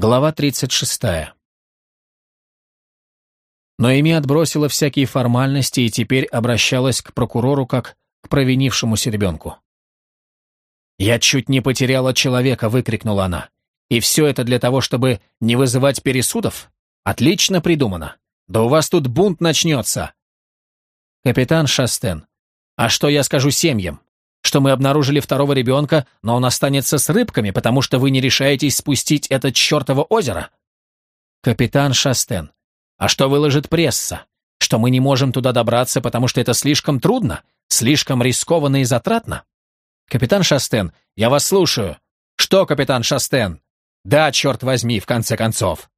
Глава 36. Ноэми отбросила всякие формальности и теперь обращалась к прокурору как к провинившемуся ребенку. «Я чуть не потеряла человека», — выкрикнула она. «И все это для того, чтобы не вызывать пересудов? Отлично придумано. Да у вас тут бунт начнется!» «Капитан Шастен, а что я скажу семьям? Что мы обнаружили второго ребенка, но он останется с рыбками, потому что вы не решаетесь спустить это чертово озеро? Капитан Шастен. А что выложит пресса? Что мы не можем туда добраться, потому что это слишком трудно, слишком рискованно и затратно? Капитан Шастен, я вас слушаю. Что, капитан Шастен? Да, черт возьми, в конце концов.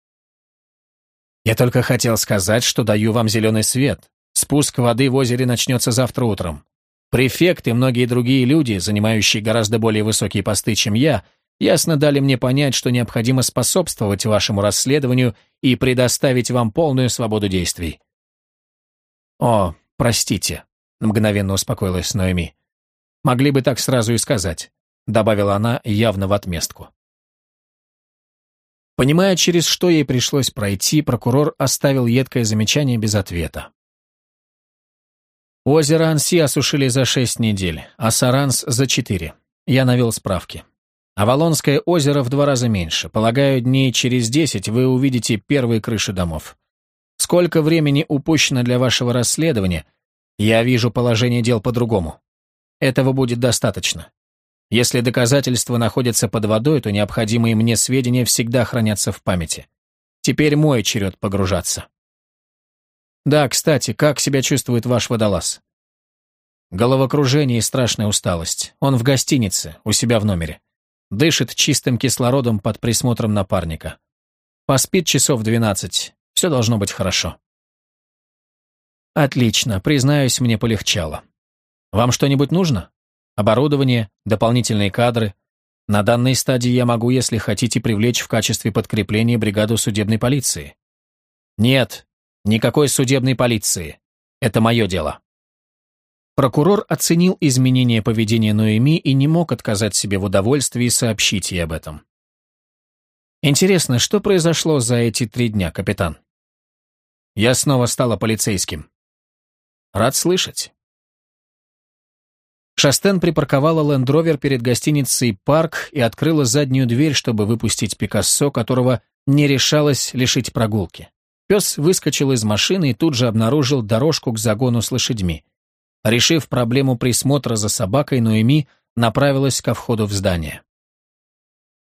Я только хотел сказать, что даю вам зеленый свет. Спуск воды в озере начнется завтра утром. Префект и многие другие люди, занимающие гораздо более высокие посты, чем я, ясно дали мне понять, что необходимо способствовать вашему расследованию и предоставить вам полную свободу действий. «О, простите», — мгновенно успокоилась Ноэми. «Могли бы так сразу и сказать», — добавила она явно в отместку. Понимая, через что ей пришлось пройти, прокурор оставил едкое замечание без ответа. Озеро Анси осушили за шесть недель, а Саранс за четыре. Я навел справки. Авалонское озеро в два раза меньше. Полагаю, дней через десять вы увидите первые крыши домов. Сколько времени упущено для вашего расследования? Я вижу положение дел по-другому. Этого будет достаточно. Если доказательства находятся под водой, то необходимые мне сведения всегда хранятся в памяти. Теперь мой черед погружаться. Да, кстати, как себя чувствует ваш водолаз? Головокружение и страшная усталость. Он в гостинице, у себя в номере. Дышит чистым кислородом под присмотром напарника. Поспит часов двенадцать. Все должно быть хорошо. Отлично, признаюсь, мне полегчало. Вам что-нибудь нужно? Оборудование, дополнительные кадры? На данной стадии я могу, если хотите, привлечь в качестве подкрепления бригаду судебной полиции. Нет, Никакой судебной полиции. Это мое дело. Прокурор оценил изменение поведения Ноэми и не мог отказать себе в удовольствии сообщить ей об этом. Интересно, что произошло за эти три дня, капитан? Я снова стала полицейским. Рад слышать. Шастен припарковала лендровер перед гостиницей «Парк» и открыла заднюю дверь, чтобы выпустить Пикассо, которого не решалась лишить прогулки. Пес выскочил из машины и тут же обнаружил дорожку к загону с лошадьми. Решив проблему присмотра за собакой, Ноэми направилась ко входу в здание.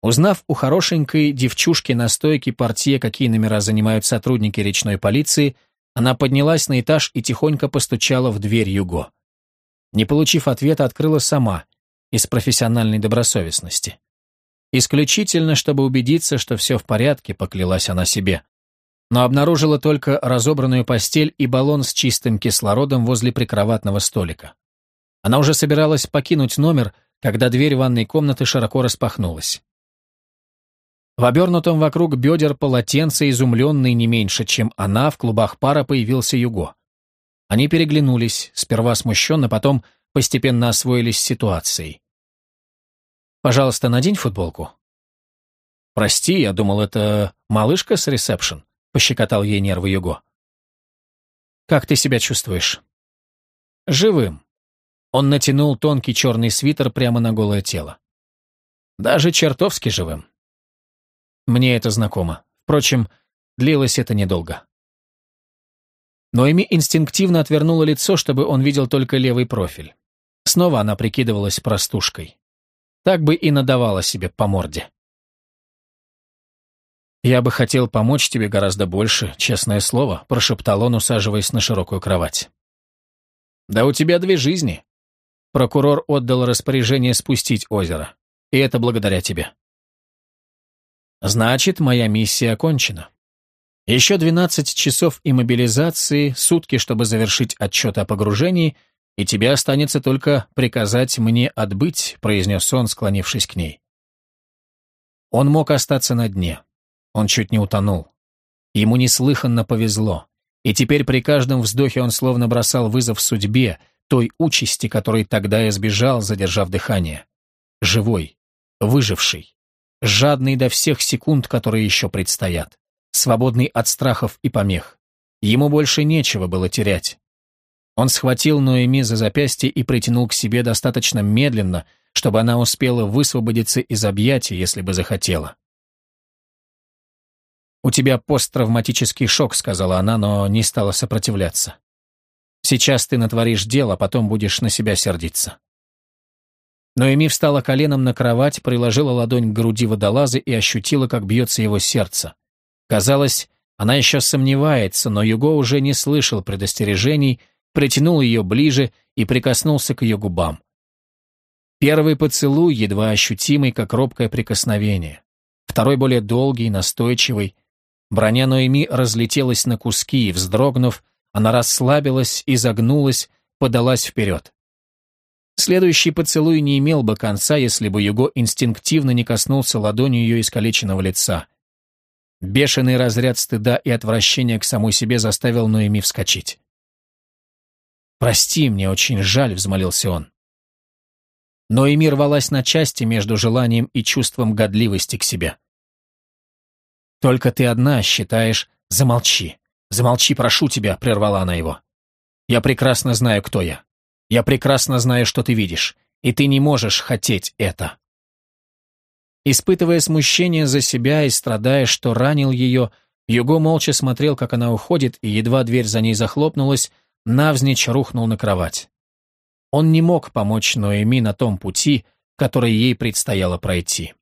Узнав у хорошенькой девчушки на стойке портье, какие номера занимают сотрудники речной полиции, она поднялась на этаж и тихонько постучала в дверь Юго. Не получив ответа, открыла сама, из профессиональной добросовестности. Исключительно, чтобы убедиться, что все в порядке, поклялась она себе но обнаружила только разобранную постель и баллон с чистым кислородом возле прикроватного столика. Она уже собиралась покинуть номер, когда дверь ванной комнаты широко распахнулась. В обернутом вокруг бедер полотенце, изумленный не меньше, чем она, в клубах пара появился Юго. Они переглянулись, сперва смущенно, потом постепенно освоились с ситуацией. «Пожалуйста, надень футболку». «Прости, я думал, это малышка с ресепшн». — пощекотал ей нервы Юго. «Как ты себя чувствуешь?» «Живым». Он натянул тонкий черный свитер прямо на голое тело. «Даже чертовски живым». Мне это знакомо. Впрочем, длилось это недолго. Ноэми инстинктивно отвернула лицо, чтобы он видел только левый профиль. Снова она прикидывалась простушкой. Так бы и надавала себе по морде. «Я бы хотел помочь тебе гораздо больше, честное слово», прошептал он, усаживаясь на широкую кровать. «Да у тебя две жизни». Прокурор отдал распоряжение спустить озеро. И это благодаря тебе. Значит, моя миссия окончена. Еще 12 часов иммобилизации, сутки, чтобы завершить отчет о погружении, и тебе останется только приказать мне отбыть, произнес он, склонившись к ней. Он мог остаться на дне. Он чуть не утонул. Ему неслыханно повезло. И теперь при каждом вздохе он словно бросал вызов судьбе, той участи, которой тогда избежал, задержав дыхание. Живой, выживший, жадный до всех секунд, которые еще предстоят, свободный от страхов и помех. Ему больше нечего было терять. Он схватил Ноэми за запястье и притянул к себе достаточно медленно, чтобы она успела высвободиться из объятий, если бы захотела. «У тебя посттравматический шок», — сказала она, но не стала сопротивляться. «Сейчас ты натворишь дело, а потом будешь на себя сердиться». Ноэми встала коленом на кровать, приложила ладонь к груди водолаза и ощутила, как бьется его сердце. Казалось, она еще сомневается, но Юго уже не слышал предостережений, притянул ее ближе и прикоснулся к ее губам. Первый поцелуй, едва ощутимый, как робкое прикосновение. Второй более долгий, настойчивый. Броня Ноэми разлетелась на куски, и, вздрогнув, она расслабилась, изогнулась, подалась вперед. Следующий поцелуй не имел бы конца, если бы Юго инстинктивно не коснулся ладонью ее искалеченного лица. Бешеный разряд стыда и отвращения к самой себе заставил Ноэми вскочить. «Прости, мне очень жаль», — взмолился он. Ноэми рвалась на части между желанием и чувством годливости к себе. «Только ты одна считаешь...» «Замолчи! Замолчи, прошу тебя!» — прервала она его. «Я прекрасно знаю, кто я. Я прекрасно знаю, что ты видишь, и ты не можешь хотеть это». Испытывая смущение за себя и страдая, что ранил ее, Юго молча смотрел, как она уходит, и едва дверь за ней захлопнулась, навзничь рухнул на кровать. Он не мог помочь Ноэми на том пути, который ей предстояло пройти.